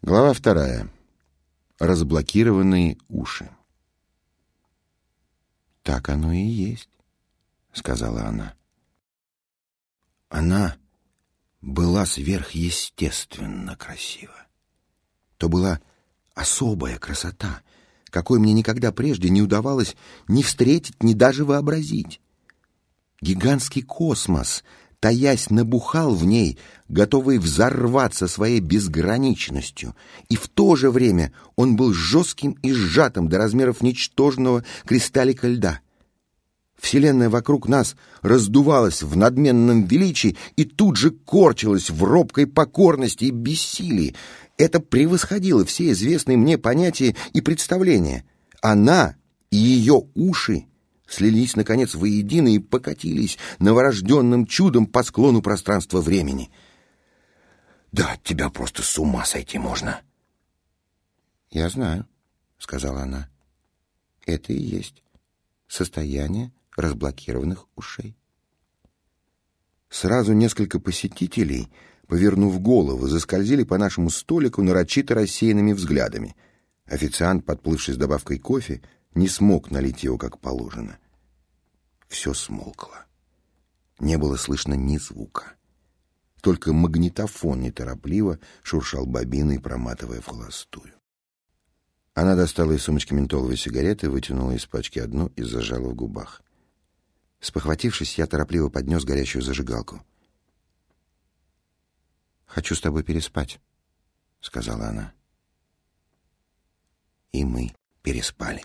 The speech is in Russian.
Глава вторая. Разблокированные уши. «Так оно и есть», — сказала она. Она была сверхъестественно красива. То была особая красота, какой мне никогда прежде не удавалось ни встретить, ни даже вообразить. Гигантский космос таясь, набухал в ней, готовый взорваться своей безграничностью, и в то же время он был жестким и сжатым до размеров ничтожного кристаллика льда. Вселенная вокруг нас раздувалась в надменном величии и тут же корчилась в робкой покорности и бессилии. Это превосходило все известные мне понятия и представления. Она и ее уши слились, наконец, воедино и покатились новорожденным чудом по склону пространства-времени. «Да от тебя просто с ума сойти можно!» «Я знаю», — сказала она. «Это и есть состояние разблокированных ушей». Сразу несколько посетителей, повернув головы, заскользили по нашему столику нарочито рассеянными взглядами. Официант, подплывший с добавкой кофе, — не смог налить его как положено. Все смолкло. Не было слышно ни звука. Только магнитофон неторопливо шуршал бобиной, проматывая в холостую. Она достала из сумочки ментоловые сигареты, вытянула из пачки одну и зажала в губах. Спохватившись, я торопливо поднес горящую зажигалку. «Хочу с тобой переспать», — сказала она. И мы переспали.